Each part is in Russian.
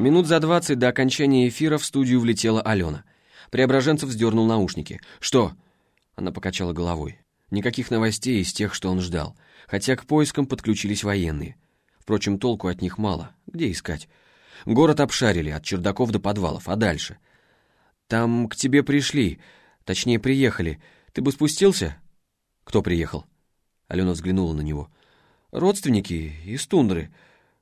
Минут за двадцать до окончания эфира в студию влетела Алена. Преображенцев вздернул наушники. «Что?» Она покачала головой. Никаких новостей из тех, что он ждал, хотя к поискам подключились военные. Впрочем, толку от них мало. Где искать? Город обшарили, от чердаков до подвалов, а дальше? Там к тебе пришли, точнее, приехали. Ты бы спустился? Кто приехал? Алена взглянула на него. Родственники из тундры.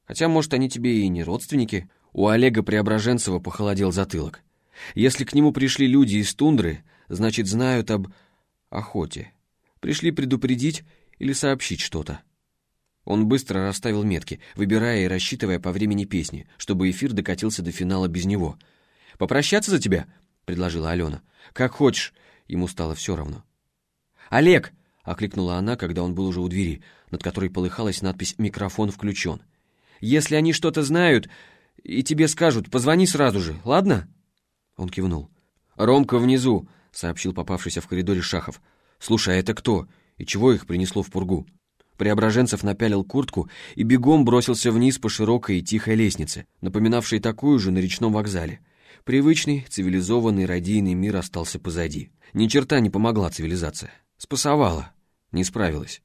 Хотя, может, они тебе и не родственники. У Олега Преображенцева похолодел затылок. Если к нему пришли люди из тундры, значит, знают об охоте. Пришли предупредить или сообщить что-то. Он быстро расставил метки, выбирая и рассчитывая по времени песни, чтобы эфир докатился до финала без него. «Попрощаться за тебя?» — предложила Алена. «Как хочешь». Ему стало все равно. «Олег!» — окликнула она, когда он был уже у двери, над которой полыхалась надпись «Микрофон включен». «Если они что-то знают и тебе скажут, позвони сразу же, ладно?» Он кивнул. «Ромка внизу», — сообщил попавшийся в коридоре Шахов. «Слушай, а это кто? И чего их принесло в пургу?» Преображенцев напялил куртку и бегом бросился вниз по широкой и тихой лестнице, напоминавшей такую же на речном вокзале. Привычный, цивилизованный, радийный мир остался позади. Ни черта не помогла цивилизация. Спасовала. Не справилась.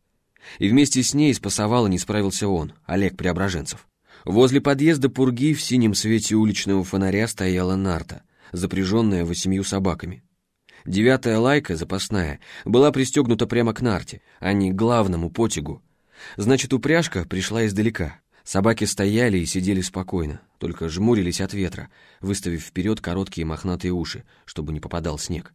И вместе с ней спасовала не справился он, Олег Преображенцев. Возле подъезда Пурги в синем свете уличного фонаря стояла нарта, запряженная восемью собаками. Девятая лайка, запасная, была пристегнута прямо к нарте, а не к главному потягу. Значит, упряжка пришла издалека. Собаки стояли и сидели спокойно, только жмурились от ветра, выставив вперед короткие мохнатые уши, чтобы не попадал снег.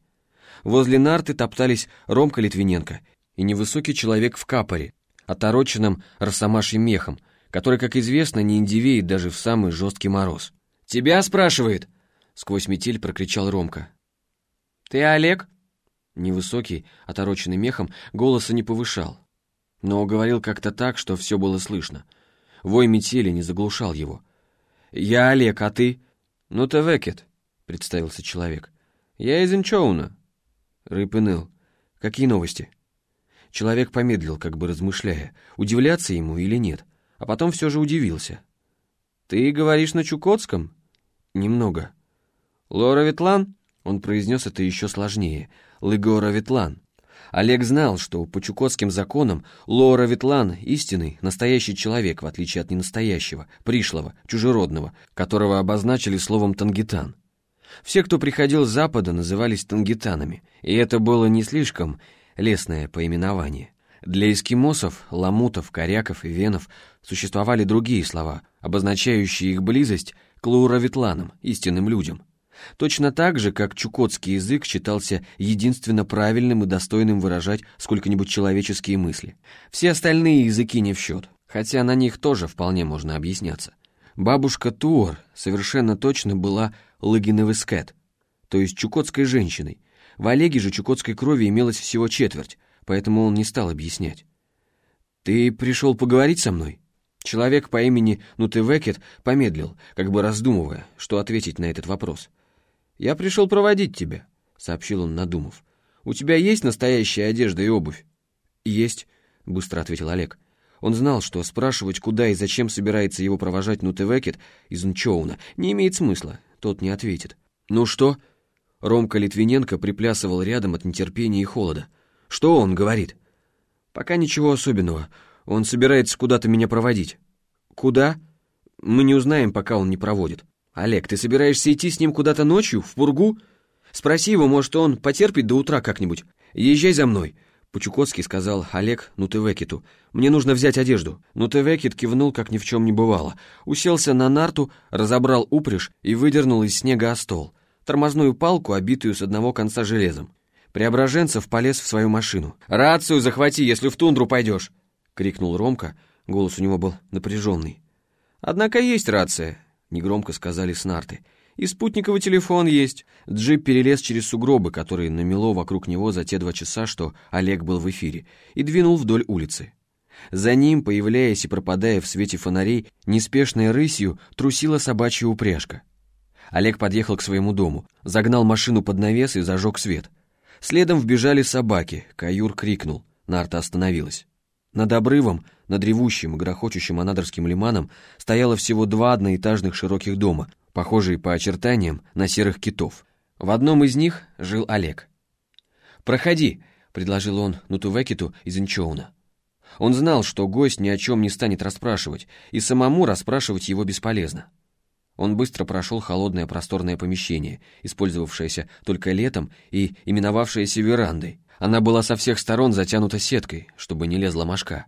Возле нарты топтались Ромка Литвиненко и невысокий человек в капоре, отороченном росомашьим мехом, который, как известно, не индивеет даже в самый жесткий мороз. «Тебя спрашивает!» — сквозь метель прокричал Ромка. «Ты Олег?» Невысокий, отороченный мехом, голоса не повышал, но говорил как-то так, что все было слышно. Вой метели не заглушал его. «Я Олег, а ты?» «Ну ты Векет», — представился человек. «Я из Инчоуна». Рыб и ныл. «Какие новости?» Человек помедлил, как бы размышляя, удивляться ему или нет, а потом все же удивился. «Ты говоришь на Чукотском?» «Немного». «Лора Ветлан?» Он произнес это еще сложнее. Лыгора Ветлан. Олег знал, что по чукотским законам Лора Ветлан — истинный, настоящий человек, в отличие от ненастоящего, пришлого, чужеродного, которого обозначили словом «тангитан». Все, кто приходил с запада, назывались тангитанами, и это было не слишком лесное поименование. Для эскимосов, ламутов, коряков и венов существовали другие слова, обозначающие их близость к лауравитланам, истинным людям. Точно так же, как чукотский язык считался единственно правильным и достойным выражать сколько-нибудь человеческие мысли. Все остальные языки не в счет, хотя на них тоже вполне можно объясняться. Бабушка Туор совершенно точно была лагиновыскет, то есть чукотской женщиной. В Олеге же чукотской крови имелось всего четверть, поэтому он не стал объяснять. «Ты пришел поговорить со мной?» Человек по имени Нутевекет помедлил, как бы раздумывая, что ответить на этот вопрос. «Я пришел проводить тебя», — сообщил он, надумав. «У тебя есть настоящая одежда и обувь?» «Есть», — быстро ответил Олег. Он знал, что спрашивать, куда и зачем собирается его провожать Нутевекет из Нчоуна, не имеет смысла, тот не ответит. «Ну что?» Ромка Литвиненко приплясывал рядом от нетерпения и холода. «Что он говорит?» «Пока ничего особенного. Он собирается куда-то меня проводить». «Куда?» «Мы не узнаем, пока он не проводит». «Олег, ты собираешься идти с ним куда-то ночью, в пургу? Спроси его, может, он потерпит до утра как-нибудь. Езжай за мной». По-чукотски сказал Олег Нутевекиту. «Мне нужно взять одежду». Нутевекит кивнул, как ни в чем не бывало. Уселся на нарту, разобрал упряжь и выдернул из снега остол. Тормозную палку, обитую с одного конца железом. Преображенцев полез в свою машину. «Рацию захвати, если в тундру пойдешь!» — крикнул Ромка. Голос у него был напряженный. «Однако есть рация. — негромко сказали с нарты. «И спутниковый телефон есть». Джип перелез через сугробы, которые намело вокруг него за те два часа, что Олег был в эфире, и двинул вдоль улицы. За ним, появляясь и пропадая в свете фонарей, неспешной рысью трусила собачья упряжка. Олег подъехал к своему дому, загнал машину под навес и зажег свет. Следом вбежали собаки, каюр крикнул, нарта остановилась. Над обрывом, над ревущим и грохочущим анадырским лиманом стояло всего два одноэтажных широких дома, похожие по очертаниям на серых китов. В одном из них жил Олег. «Проходи», — предложил он Нутувекиту из Инчоуна. Он знал, что гость ни о чем не станет расспрашивать, и самому расспрашивать его бесполезно. Он быстро прошел холодное просторное помещение, использовавшееся только летом и именовавшееся верандой. Она была со всех сторон затянута сеткой, чтобы не лезла мошка.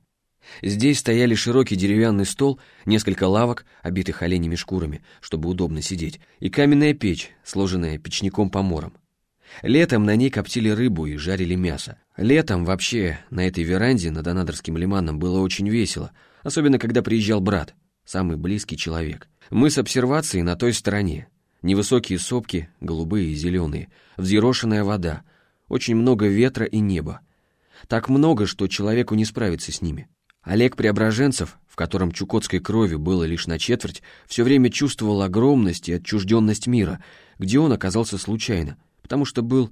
Здесь стояли широкий деревянный стол, несколько лавок, обитых оленями шкурами, чтобы удобно сидеть, и каменная печь, сложенная печником-помором. Летом на ней коптили рыбу и жарили мясо. Летом вообще на этой веранде над Анадырским лиманом было очень весело, особенно когда приезжал брат, самый близкий человек. Мы с обсервацией на той стороне. Невысокие сопки, голубые и зеленые, взъерошенная вода, очень много ветра и неба. Так много, что человеку не справиться с ними. Олег Преображенцев, в котором чукотской крови было лишь на четверть, все время чувствовал огромность и отчужденность мира, где он оказался случайно, потому что был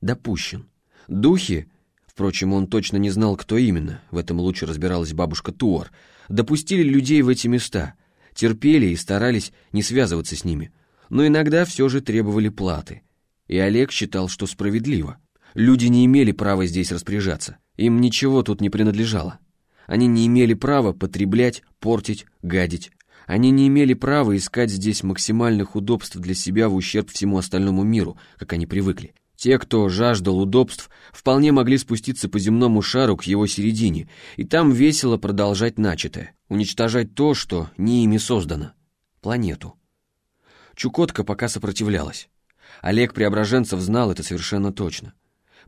допущен. Духи, впрочем, он точно не знал, кто именно, в этом лучше разбиралась бабушка Туор, допустили людей в эти места, терпели и старались не связываться с ними, но иногда все же требовали платы. И Олег считал, что справедливо. Люди не имели права здесь распоряжаться, им ничего тут не принадлежало. Они не имели права потреблять, портить, гадить. Они не имели права искать здесь максимальных удобств для себя в ущерб всему остальному миру, как они привыкли. Те, кто жаждал удобств, вполне могли спуститься по земному шару к его середине, и там весело продолжать начатое, уничтожать то, что не ими создано — планету. Чукотка пока сопротивлялась. Олег Преображенцев знал это совершенно точно.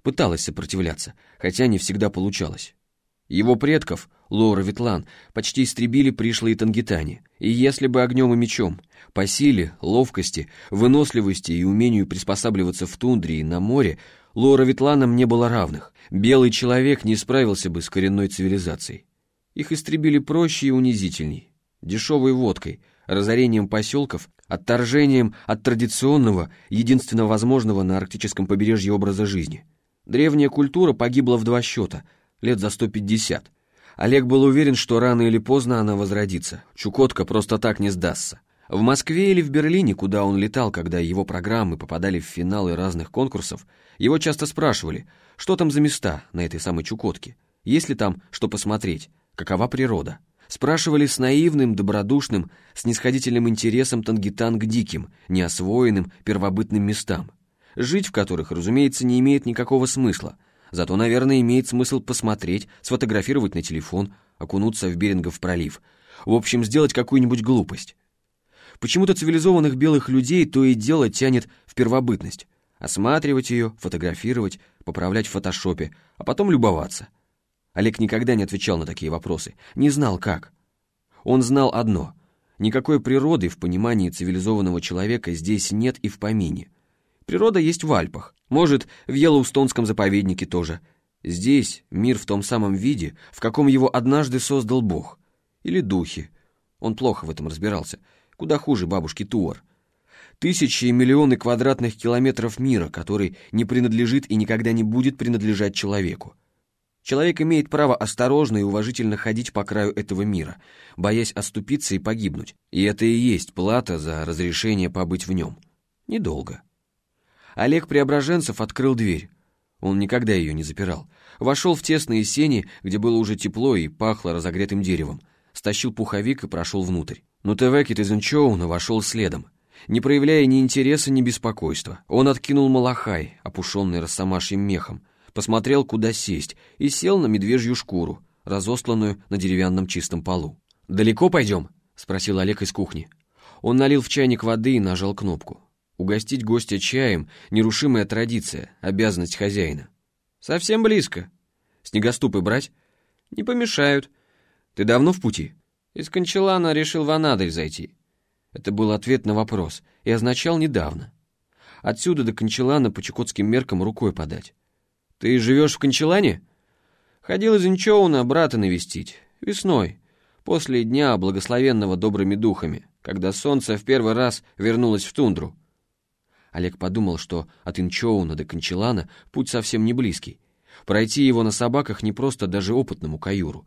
Пыталась сопротивляться, хотя не всегда получалось. Его предков, Лора Ветлан, почти истребили пришлые тангитане, и если бы огнем и мечом, по силе, ловкости, выносливости и умению приспосабливаться в тундре и на море, Лора Ветланам не было равных. Белый человек не справился бы с коренной цивилизацией. Их истребили проще и унизительней, дешевой водкой, разорением поселков, отторжением от традиционного, единственно возможного на арктическом побережье образа жизни. Древняя культура погибла в два счета, лет за 150. Олег был уверен, что рано или поздно она возродится. Чукотка просто так не сдастся. В Москве или в Берлине, куда он летал, когда его программы попадали в финалы разных конкурсов, его часто спрашивали, что там за места на этой самой Чукотке, есть ли там что посмотреть, какова природа. Спрашивали с наивным, добродушным, снисходительным интересом тангитан к диким, неосвоенным, первобытным местам, жить в которых, разумеется, не имеет никакого смысла, зато, наверное, имеет смысл посмотреть, сфотографировать на телефон, окунуться в Берингов пролив, в общем, сделать какую-нибудь глупость. Почему-то цивилизованных белых людей то и дело тянет в первобытность. Осматривать ее, фотографировать, поправлять в фотошопе, а потом любоваться. Олег никогда не отвечал на такие вопросы, не знал как. Он знал одно — никакой природы в понимании цивилизованного человека здесь нет и в помине. Природа есть в Альпах, может, в Йеллоустонском заповеднике тоже. Здесь мир в том самом виде, в каком его однажды создал Бог. Или духи. Он плохо в этом разбирался — Куда хуже бабушки Туор. Тысячи и миллионы квадратных километров мира, который не принадлежит и никогда не будет принадлежать человеку. Человек имеет право осторожно и уважительно ходить по краю этого мира, боясь оступиться и погибнуть. И это и есть плата за разрешение побыть в нем. Недолго. Олег Преображенцев открыл дверь. Он никогда ее не запирал. Вошел в тесные сени, где было уже тепло и пахло разогретым деревом. Стащил пуховик и прошел внутрь. Но Тевекет из Инчоуна вошел следом. Не проявляя ни интереса, ни беспокойства, он откинул малахай, опушенный росомашьим мехом, посмотрел, куда сесть, и сел на медвежью шкуру, разосланную на деревянном чистом полу. «Далеко пойдем?» — спросил Олег из кухни. Он налил в чайник воды и нажал кнопку. Угостить гостя чаем — нерушимая традиция, обязанность хозяина. «Совсем близко. Снегоступы брать?» «Не помешают. Ты давно в пути?» Из Кончелана решил в Анадырь зайти. Это был ответ на вопрос и означал недавно. Отсюда до Кончелана по чукотским меркам рукой подать. «Ты живешь в Кончелане?» «Ходил из Инчоуна брата навестить. Весной, после дня, благословенного добрыми духами, когда солнце в первый раз вернулось в тундру». Олег подумал, что от Инчоуна до Кончелана путь совсем не близкий. Пройти его на собаках не просто даже опытному каюру.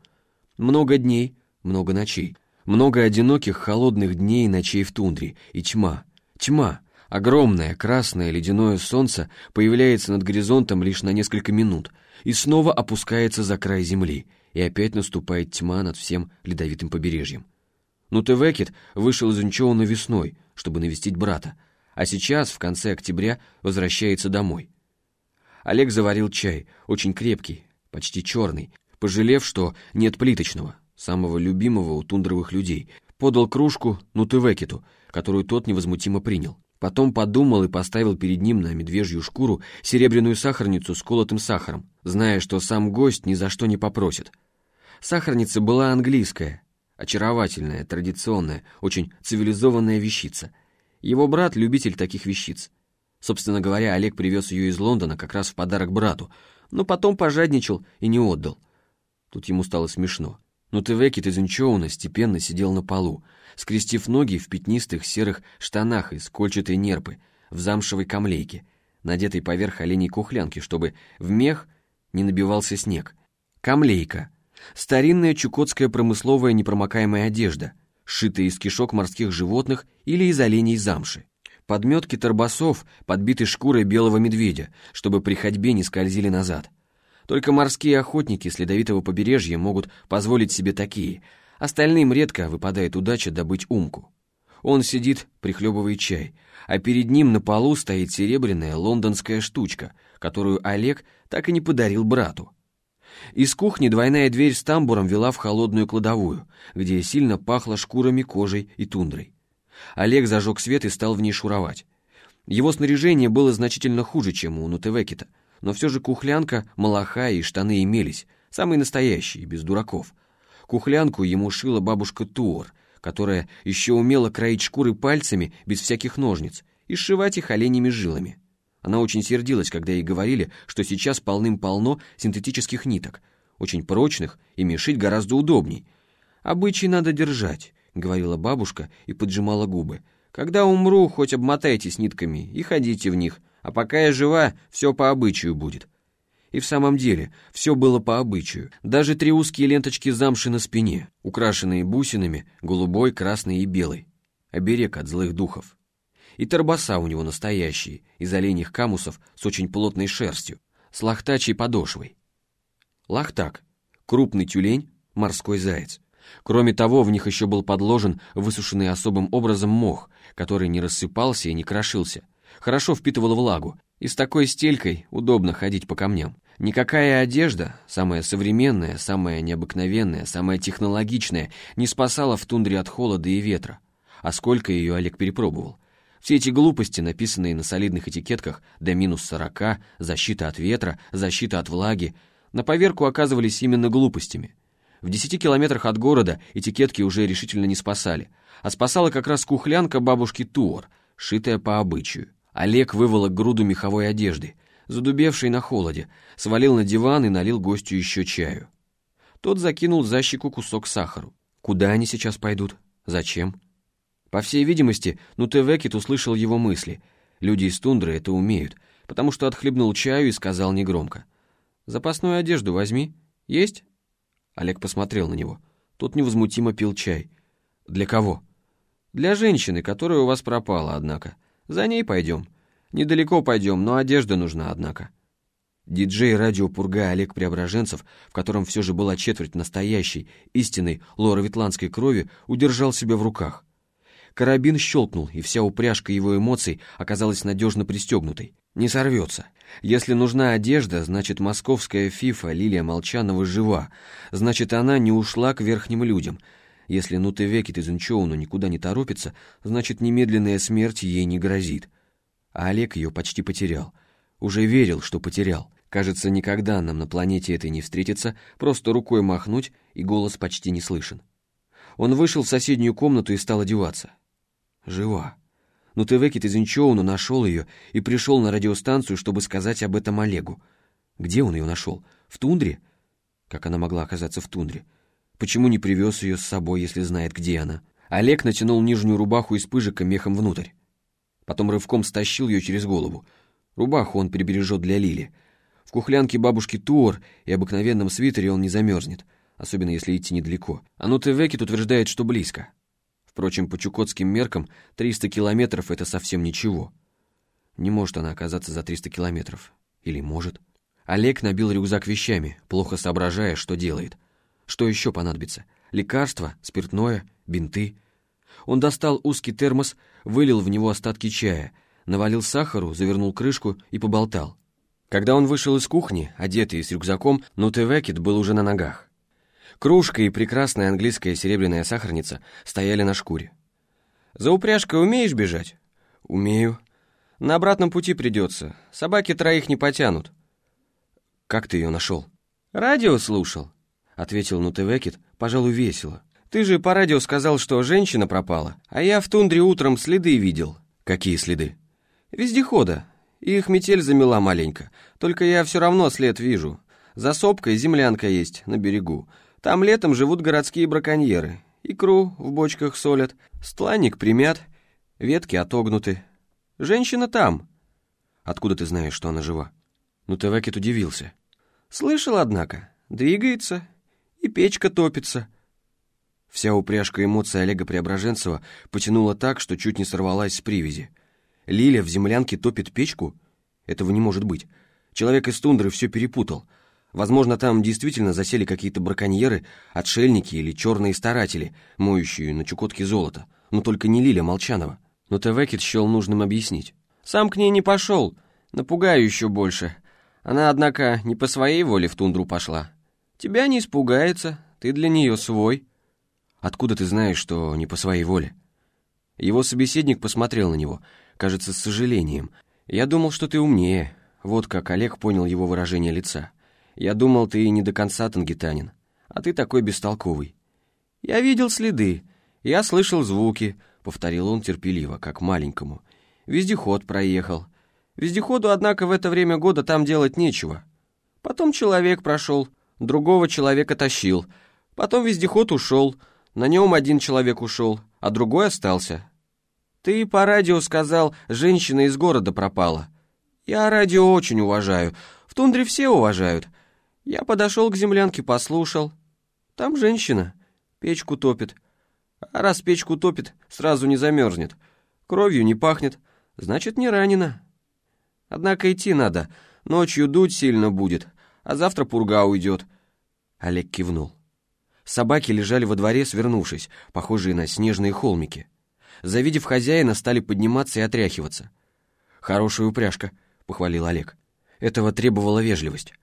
Много дней, много ночей. Много одиноких, холодных дней и ночей в тундре. И тьма. Тьма, огромное красное ледяное солнце появляется над горизонтом лишь на несколько минут и снова опускается за край земли, и опять наступает тьма над всем ледовитым побережьем. Нутевекет вышел из Инчоуна весной, чтобы навестить брата, а сейчас, в конце октября, возвращается домой. Олег заварил чай, очень крепкий, почти черный, пожалев, что нет плиточного, самого любимого у тундровых людей, подал кружку Нутевекету, которую тот невозмутимо принял. Потом подумал и поставил перед ним на медвежью шкуру серебряную сахарницу с колотым сахаром, зная, что сам гость ни за что не попросит. Сахарница была английская, очаровательная, традиционная, очень цивилизованная вещица. Его брат — любитель таких вещиц. Собственно говоря, Олег привез ее из Лондона как раз в подарок брату, но потом пожадничал и не отдал. Тут ему стало смешно. Но Тевекит из Инчоуна степенно сидел на полу, скрестив ноги в пятнистых серых штанах из кольчатой нерпы, в замшевой камлейке, надетой поверх оленей кухлянки, чтобы в мех не набивался снег. Камлейка — старинная чукотская промысловая непромокаемая одежда, сшитая из кишок морских животных или из оленей замши. Подметки торбасов, подбиты шкурой белого медведя, чтобы при ходьбе не скользили назад. Только морские охотники с ледовитого побережья могут позволить себе такие. Остальным редко выпадает удача добыть умку. Он сидит, прихлебывая чай, а перед ним на полу стоит серебряная лондонская штучка, которую Олег так и не подарил брату. Из кухни двойная дверь с тамбуром вела в холодную кладовую, где сильно пахло шкурами, кожей и тундрой. Олег зажег свет и стал в ней шуровать. Его снаряжение было значительно хуже, чем у Нутевекета — но все же кухлянка, малаха и штаны имелись, самые настоящие, без дураков. Кухлянку ему шила бабушка Туор, которая еще умела кроить шкуры пальцами без всяких ножниц и сшивать их оленями жилами. Она очень сердилась, когда ей говорили, что сейчас полным-полно синтетических ниток, очень прочных, и мешить гораздо удобней. «Обычай надо держать», — говорила бабушка и поджимала губы. «Когда умру, хоть обмотайтесь нитками и ходите в них, а пока я жива, все по обычаю будет. И в самом деле, все было по обычаю. Даже три узкие ленточки замши на спине, украшенные бусинами, голубой, красной и белой. Оберег от злых духов. И торбоса у него настоящие, из оленьих камусов с очень плотной шерстью, с лохтачей подошвой. Лохтак — крупный тюлень, морской заяц. Кроме того, в них еще был подложен высушенный особым образом мох, который не рассыпался и не крошился, хорошо впитывала влагу, и с такой стелькой удобно ходить по камням. Никакая одежда, самая современная, самая необыкновенная, самая технологичная, не спасала в тундре от холода и ветра. А сколько ее Олег перепробовал. Все эти глупости, написанные на солидных этикетках до минус сорока, защита от ветра, защита от влаги, на поверку оказывались именно глупостями. В десяти километрах от города этикетки уже решительно не спасали, а спасала как раз кухлянка бабушки Туор, шитая по обычаю. Олег выволок груду меховой одежды, задубевшей на холоде, свалил на диван и налил гостю еще чаю. Тот закинул за щеку кусок сахару. Куда они сейчас пойдут? Зачем? По всей видимости, Нутевекет услышал его мысли. Люди из тундры это умеют, потому что отхлебнул чаю и сказал негромко. «Запасную одежду возьми. Есть?» Олег посмотрел на него. Тот невозмутимо пил чай. «Для кого?» «Для женщины, которая у вас пропала, однако. За ней пойдем. Недалеко пойдем, но одежда нужна, однако. Диджей радио «Пурга» Олег Преображенцев, в котором все же была четверть настоящей, истинной лоровитландской крови, удержал себя в руках. Карабин щелкнул, и вся упряжка его эмоций оказалась надежно пристегнутой. Не сорвется. Если нужна одежда, значит, московская фифа Лилия Молчанова жива. Значит, она не ушла к верхним людям — если Нутевекит из Инчоуна никуда не торопится, значит, немедленная смерть ей не грозит. А Олег ее почти потерял. Уже верил, что потерял. Кажется, никогда нам на планете этой не встретится, просто рукой махнуть, и голос почти не слышен. Он вышел в соседнюю комнату и стал одеваться. Жива. Нутевекит из Инчоуна нашел ее и пришел на радиостанцию, чтобы сказать об этом Олегу. Где он ее нашел? В тундре? Как она могла оказаться в тундре? Почему не привез ее с собой, если знает, где она? Олег натянул нижнюю рубаху из пыжика мехом внутрь. Потом рывком стащил ее через голову. Рубаху он прибережет для Лили. В кухлянке бабушки Туор и обыкновенном свитере он не замерзнет, особенно если идти недалеко. А ну Тевекет утверждает, что близко. Впрочем, по чукотским меркам 300 километров — это совсем ничего. Не может она оказаться за 300 километров. Или может? Олег набил рюкзак вещами, плохо соображая, что делает. Что еще понадобится? Лекарства, спиртное, бинты. Он достал узкий термос, вылил в него остатки чая, навалил сахару, завернул крышку и поболтал. Когда он вышел из кухни, одетый с рюкзаком, Нутевекет был уже на ногах. Кружка и прекрасная английская серебряная сахарница стояли на шкуре. «За упряжкой умеешь бежать?» «Умею». «На обратном пути придется. Собаки троих не потянут». «Как ты ее нашел?» «Радио слушал», — ответил Нутевекет, пожалуй, весело. «Ты же по радио сказал, что женщина пропала, а я в тундре утром следы видел». «Какие следы?» «Вездехода. Их метель замела маленько. Только я все равно след вижу. За сопкой землянка есть на берегу. Там летом живут городские браконьеры. Икру в бочках солят, стланник примят, ветки отогнуты. Женщина там. Откуда ты знаешь, что она жива? Ну, Тевекет удивился. Слышал, однако. Двигается. И печка топится. Вся упряжка эмоций Олега Преображенцева потянула так, что чуть не сорвалась с привязи. Лиля в землянке топит печку? Этого не может быть. Человек из тундры все перепутал — Возможно, там действительно засели какие-то браконьеры, отшельники или черные старатели, моющие на Чукотке золото. Но только не Лиля Молчанова. Но Тевекет счел нужным объяснить. «Сам к ней не пошел. Напугаю еще больше. Она, однако, не по своей воле в тундру пошла. Тебя не испугается, ты для нее свой». «Откуда ты знаешь, что не по своей воле?» Его собеседник посмотрел на него, кажется, с сожалением. «Я думал, что ты умнее». Вот как Олег понял его выражение лица. Я думал, ты не до конца тангитанин, а ты такой бестолковый. Я видел следы, я слышал звуки, повторил он терпеливо, как маленькому. Вездеход проехал. Вездеходу, однако, в это время года там делать нечего. Потом человек прошел, другого человека тащил. Потом вездеход ушел, на нем один человек ушел, а другой остался. Ты по радио сказал, женщина из города пропала. Я радио очень уважаю, в тундре все уважают, я подошел к землянке, послушал. Там женщина, печку топит. А раз печку топит, сразу не замерзнет. Кровью не пахнет, значит, не ранена. Однако идти надо, ночью дуть сильно будет, а завтра пурга уйдет. Олег кивнул. Собаки лежали во дворе, свернувшись, похожие на снежные холмики. Завидев хозяина, стали подниматься и отряхиваться. «Хорошая упряжка», — похвалил Олег. Этого требовала вежливость.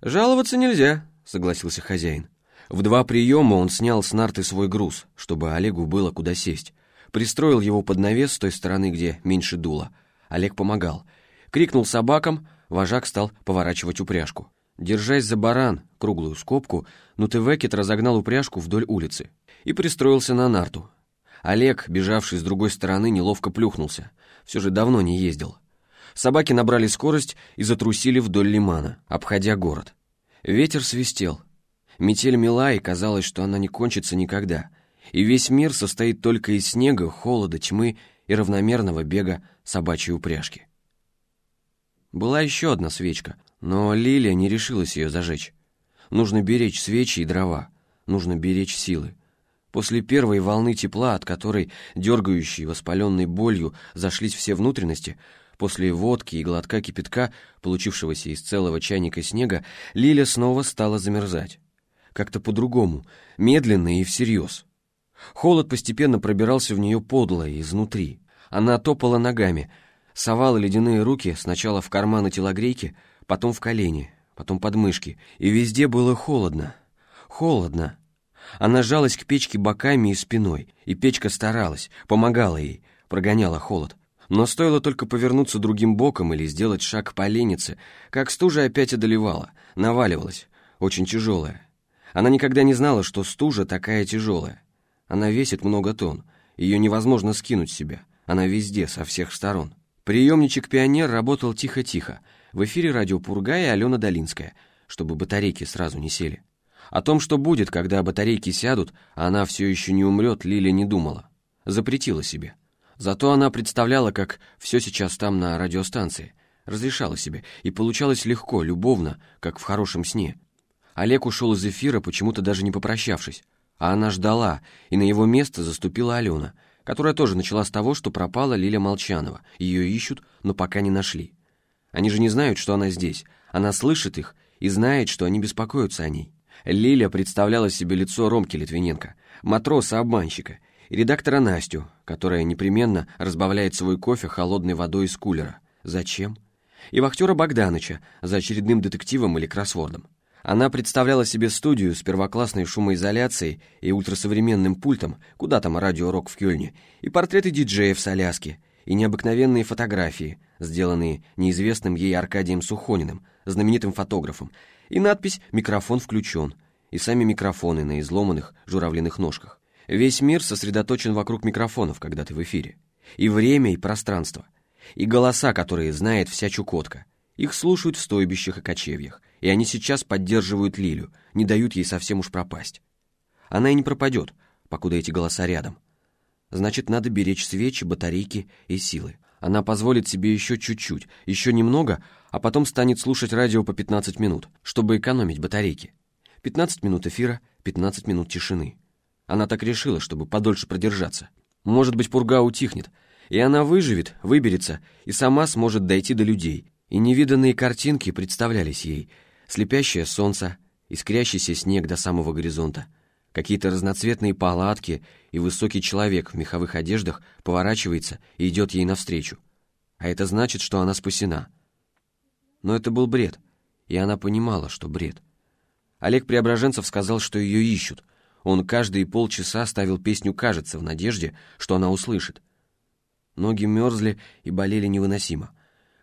«Жаловаться нельзя», — согласился хозяин. В два приема он снял с нарты свой груз, чтобы Олегу было куда сесть. Пристроил его под навес с той стороны, где меньше дуло. Олег помогал. Крикнул собакам, вожак стал поворачивать упряжку. Держась за баран, круглую скобку, Нутевекет разогнал упряжку вдоль улицы и пристроился на нарту. Олег, бежавший с другой стороны, неловко плюхнулся. Все же давно не ездил. Собаки набрали скорость и затрусили вдоль лимана, обходя город. Ветер свистел. Метель мела, и казалось, что она не кончится никогда. И весь мир состоит только из снега, холода, тьмы и равномерного бега собачьей упряжки. Была еще одна свечка, но Лилия не решилась ее зажечь. Нужно беречь свечи и дрова, нужно беречь силы. После первой волны тепла, от которой, дергающей воспаленной болью, зашлись все внутренности, После водки и глотка кипятка, получившегося из целого чайника снега, Лиля снова стала замерзать. Как-то по-другому, медленно и всерьез. Холод постепенно пробирался в нее подло и изнутри. Она топала ногами, совала ледяные руки сначала в карманы телогрейки, потом в колени, потом под мышки, и везде было холодно. Холодно. Она жалась к печке боками и спиной, и печка старалась, помогала ей, прогоняла холод. Но стоило только повернуться другим боком или сделать шаг по ленице, как стужа опять одолевала, наваливалась, очень тяжелая. Она никогда не знала, что стужа такая тяжелая. Она весит много тонн, ее невозможно скинуть с себя, она везде, со всех сторон. Приемничек «Пионер» работал тихо-тихо, в эфире радио «Пурга» и Алена Долинская, чтобы батарейки сразу не сели. О том, что будет, когда батарейки сядут, она все еще не умрет, Лиля не думала. Запретила себе. Зато она представляла, как все сейчас там на радиостанции, разрешала себе, и получалось легко, любовно, как в хорошем сне. Олег ушел из эфира, почему-то даже не попрощавшись. А она ждала, и на его место заступила Алена, которая тоже начала с того, что пропала Лиля Молчанова. Ее ищут, но пока не нашли. Они же не знают, что она здесь. Она слышит их и знает, что они беспокоятся о ней. Лиля представляла себе лицо Ромки Литвиненко, матроса-обманщика, и редактора Настю, которая непременно разбавляет свой кофе холодной водой из кулера. Зачем? И вахтера Богданыча за очередным детективом или кроссвордом. Она представляла себе студию с первоклассной шумоизоляцией и ультрасовременным пультом, куда там радиорок в Кёльне, и портреты диджеев с Аляски, и необыкновенные фотографии, сделанные неизвестным ей Аркадием Сухониным, знаменитым фотографом, и надпись «Микрофон включен», и сами микрофоны на изломанных журавлиных ножках. Весь мир сосредоточен вокруг микрофонов, когда ты в эфире. И время, и пространство. И голоса, которые знает вся Чукотка. Их слушают в стойбищах и кочевьях и они сейчас поддерживают Лилю, не дают ей совсем уж пропасть. Она и не пропадет, покуда эти голоса рядом. Значит, надо беречь свечи, батарейки и силы. Она позволит себе еще чуть-чуть, еще немного, а потом станет слушать радио по 15 минут, чтобы экономить батарейки. 15 минут эфира, 15 минут тишины. Она так решила, чтобы подольше продержаться. Может быть, пурга утихнет, и она выживет, выберется, и сама сможет дойти до людей. И невиданные картинки представлялись ей — слепящее солнце, искрящийся снег до самого горизонта, какие-то разноцветные палатки, и высокий человек в меховых одеждах поворачивается и идет ей навстречу. А это значит, что она спасена. Но это был бред, и она понимала, что бред. Олег Преображенцев сказал, что ее ищут. Он каждые полчаса ставил песню «Кажется» в надежде, что она услышит. Ноги мерзли и болели невыносимо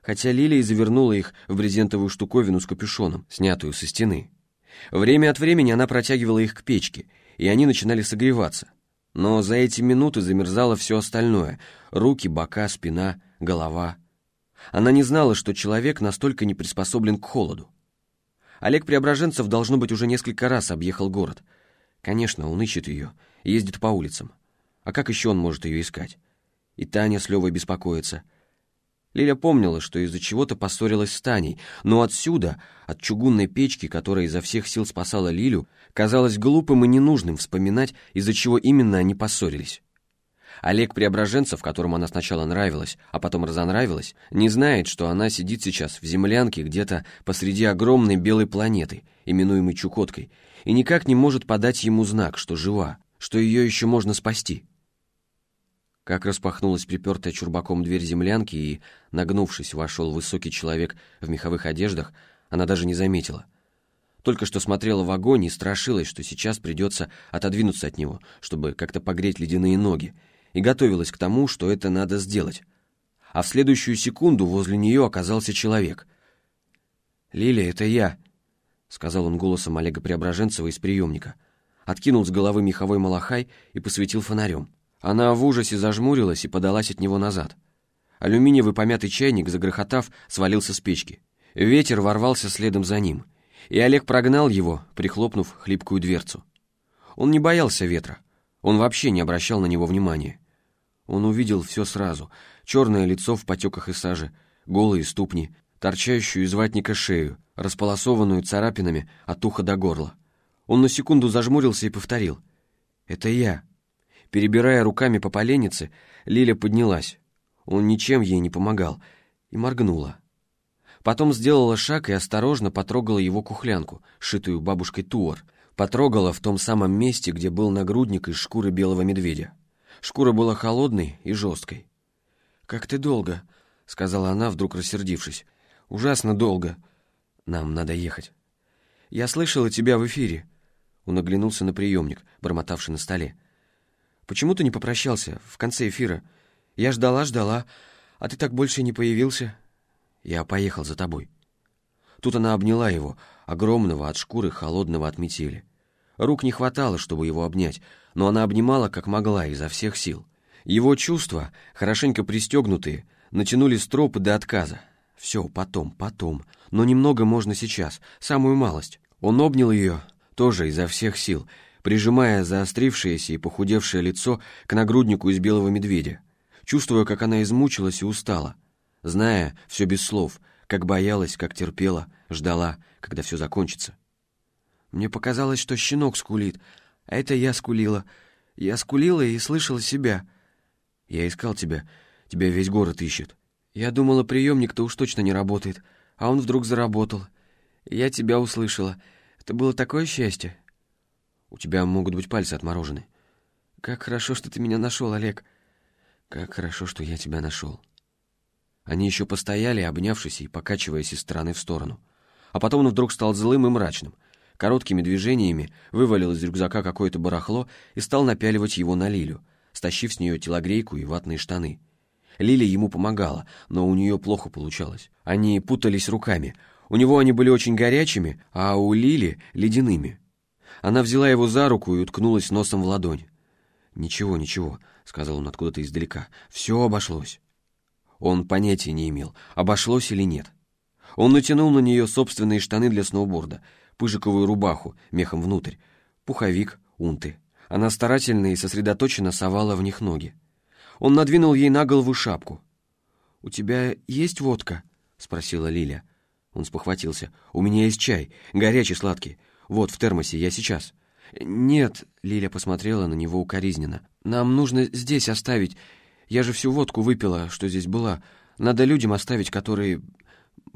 хотя Лилия завернула их в брезентовую штуковину с капюшоном, снятую со стены. Время от времени она протягивала их к печке, и они начинали согреваться. Но за эти минуты замерзало все остальное — руки, бока, спина, голова. Она не знала, что человек настолько не приспособлен к холоду. Олег Преображенцев, должно быть, уже несколько раз объехал город. Конечно, он ищет ее, ездит по улицам. А как еще он может ее искать? И Таня с Левой беспокоится — Лиля помнила, что из-за чего-то поссорилась с Таней, но отсюда, от чугунной печки, которая изо всех сил спасала Лилю, казалось глупым и ненужным вспоминать, из-за чего именно они поссорились. Олег Преображенцев, которому она сначала нравилась, а потом разонравилась, не знает, что она сидит сейчас в землянке где-то посреди огромной белой планеты, именуемой Чукоткой, и никак не может подать ему знак, что жива, что ее еще можно спасти. Как распахнулась припертая чурбаком дверь землянки и, нагнувшись, вошел высокий человек в меховых одеждах, она даже не заметила. Только что смотрела в огонь и страшилась, что сейчас придется отодвинуться от него, чтобы как-то погреть ледяные ноги, и готовилась к тому, что это надо сделать. А в следующую секунду возле нее оказался человек. «Лилия, это я», — сказал он голосом Олега Преображенцева из приемника. Откинул с головы меховой малахай и посветил фонарем. Она в ужасе зажмурилась и подалась от него назад. Алюминиевый помятый чайник, загрохотав, свалился с печки. Ветер ворвался следом за ним, и Олег прогнал его, прихлопнув хлипкую дверцу. Он не боялся ветра, он вообще не обращал на него внимания. Он увидел все сразу — черное лицо в потеках и саже, голые ступни, торчащую из ватника шею, располосованную царапинами от уха до горла. Он на секунду зажмурился и повторил. «Это я». Перебирая руками по поленнице, Лиля поднялась. Он ничем ей не помогал. И моргнула. Потом сделала шаг и осторожно потрогала его кухлянку, шитую бабушкой Туор. Потрогала в том самом месте, где был нагрудник из шкуры белого медведя. Шкура была холодной и жесткой. «Как ты долго?» — сказала она, вдруг рассердившись. «Ужасно долго. Нам надо ехать». «Я слышала тебя в эфире». Он оглянулся на приемник, бормотавший на столе. Почему ты не попрощался в конце эфира? Я ждала, ждала, а ты так больше не появился. Я поехал за тобой. Тут она обняла его, огромного от шкуры, холодного от метели. Рук не хватало, чтобы его обнять, но она обнимала как могла, изо всех сил. Его чувства, хорошенько пристегнутые, натянули стропы до отказа. Все, потом, потом. Но немного можно сейчас, самую малость. Он обнял ее, тоже изо всех сил, прижимая заострившееся и похудевшее лицо к нагруднику из белого медведя, чувствуя, как она измучилась и устала, зная все без слов, как боялась, как терпела, ждала, когда все закончится. Мне показалось, что щенок скулит. А это я скулила. Я скулила и слышала себя. Я искал тебя. Тебя весь город ищет. Я думала, приемник-то уж точно не работает. А он вдруг заработал. Я тебя услышала. Это было такое счастье. У тебя могут быть пальцы отморожены. Как хорошо, что ты меня нашел, Олег. Как хорошо, что я тебя нашел. Они еще постояли, обнявшись и покачиваясь из стороны в сторону. А потом он вдруг стал злым и мрачным. Короткими движениями вывалил из рюкзака какое-то барахло и стал напяливать его на Лилю, стащив с нее телогрейку и ватные штаны. Лиля ему помогала, но у нее плохо получалось. Они путались руками. У него они были очень горячими, а у Лили — ледяными. Она взяла его за руку и уткнулась носом в ладонь. «Ничего, ничего», — сказал он откуда-то издалека. «Все обошлось». Он понятия не имел, обошлось или нет. Он натянул на нее собственные штаны для сноуборда, пыжиковую рубаху, мехом внутрь, пуховик, унты. Она старательно и сосредоточенно совала в них ноги. Он надвинул ей на голову шапку. «У тебя есть водка?» — спросила Лиля. Он спохватился. «У меня есть чай, горячий, сладкий. Вот, в термосе, я сейчас». «Нет», — Лиля посмотрела на него укоризненно. «Нам нужно здесь оставить. Я же всю водку выпила, что здесь была. Надо людям оставить, которые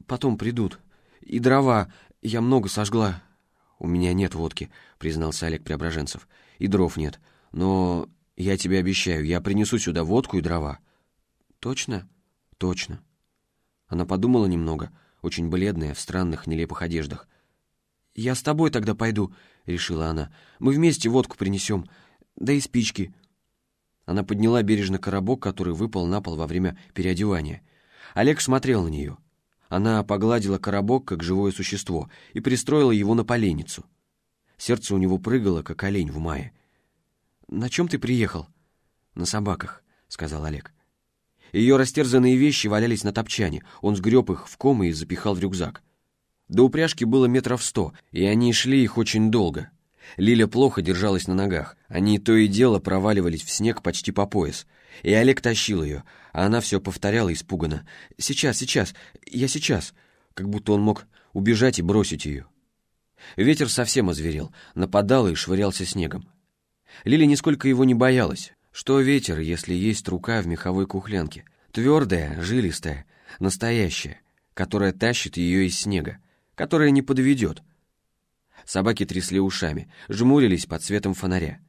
потом придут. И дрова. Я много сожгла». «У меня нет водки», — признался Олег Преображенцев. «И дров нет. Но я тебе обещаю, я принесу сюда водку и дрова». «Точно?» «Точно». Она подумала немного, очень бледная, в странных, нелепых одеждах. «Я с тобой тогда пойду», — решила она. «Мы вместе водку принесем, да и спички». Она подняла бережно коробок, который выпал на пол во время переодевания. Олег смотрел на нее. Она погладила коробок, как живое существо, и пристроила его на поленницу. Сердце у него прыгало, как олень в мае. «На чем ты приехал?» «На собаках», — сказал Олег. Ее растерзанные вещи валялись на топчане. Он сгреб их в ком и запихал в рюкзак. До упряжки было метров сто, и они шли их очень долго. Лиля плохо держалась на ногах. Они то и дело проваливались в снег почти по пояс. И Олег тащил ее, а она все повторяла испуганно. «Сейчас, сейчас, я сейчас», как будто он мог убежать и бросить ее. Ветер совсем озверел, нападал и швырялся снегом. Лили нисколько его не боялась. Что ветер, если есть рука в меховой кухлянке? Твердая, жилистая, настоящая, которая тащит ее из снега, которая не подведет. Собаки трясли ушами, жмурились под светом фонаря.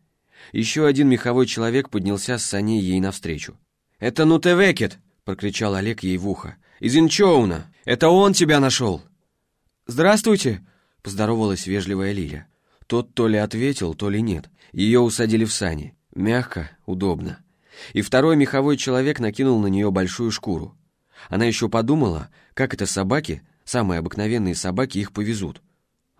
Еще один меховой человек поднялся с саней ей навстречу. «Это Нутевекет!» — прокричал Олег ей в ухо. «Из Инчоуна! Это он тебя нашел!» «Здравствуйте!» — поздоровалась вежливая Лиля. Тот то ли ответил, то ли нет. Ее усадили в сани. Мягко, удобно. И второй меховой человек накинул на нее большую шкуру. Она еще подумала, как это собаки, самые обыкновенные собаки, их повезут.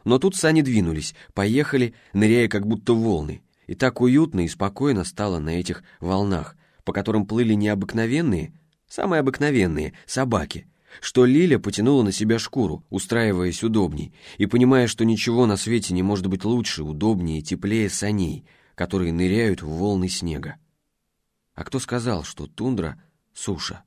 Но тут сани двинулись, поехали, ныряя как будто волны. И так уютно и спокойно стало на этих волнах, по которым плыли необыкновенные, самые обыкновенные, собаки, что Лиля потянула на себя шкуру, устраиваясь удобней, и понимая, что ничего на свете не может быть лучше, удобнее и теплее саней, которые ныряют в волны снега. А кто сказал, что тундра — суша?